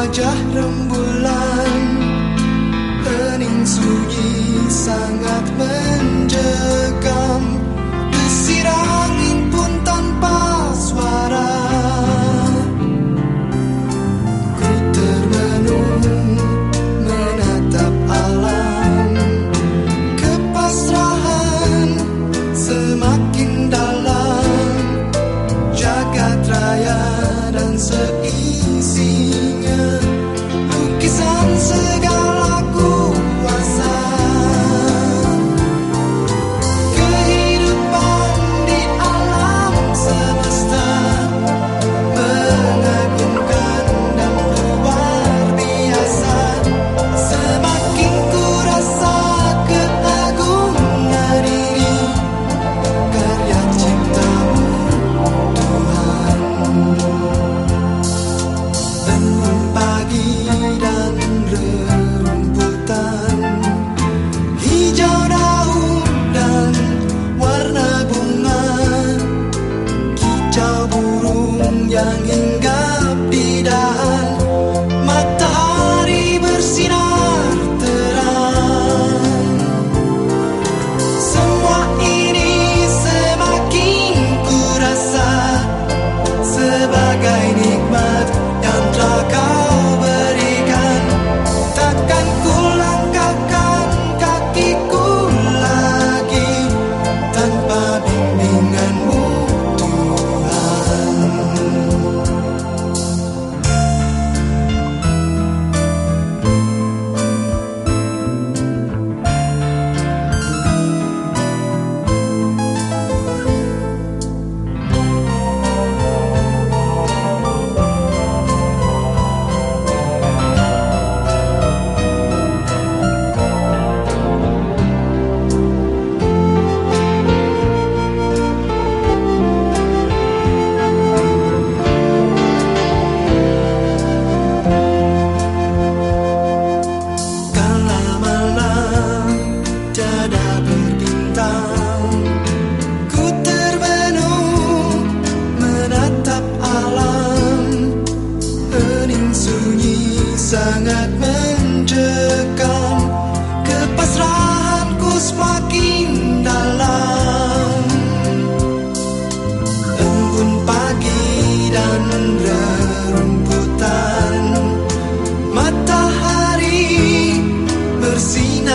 wajah rembulan Hening sunyi sangat mendalam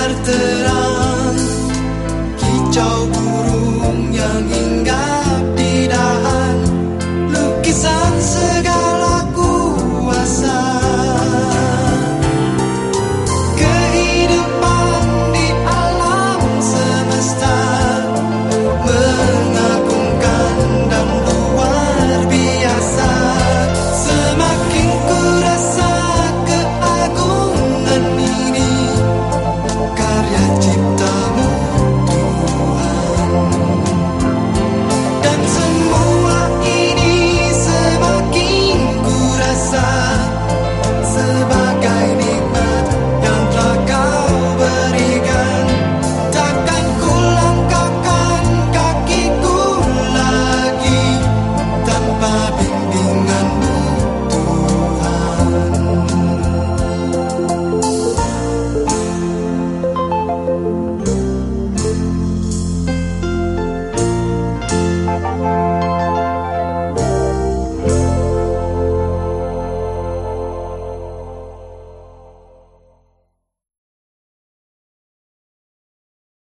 tenerte.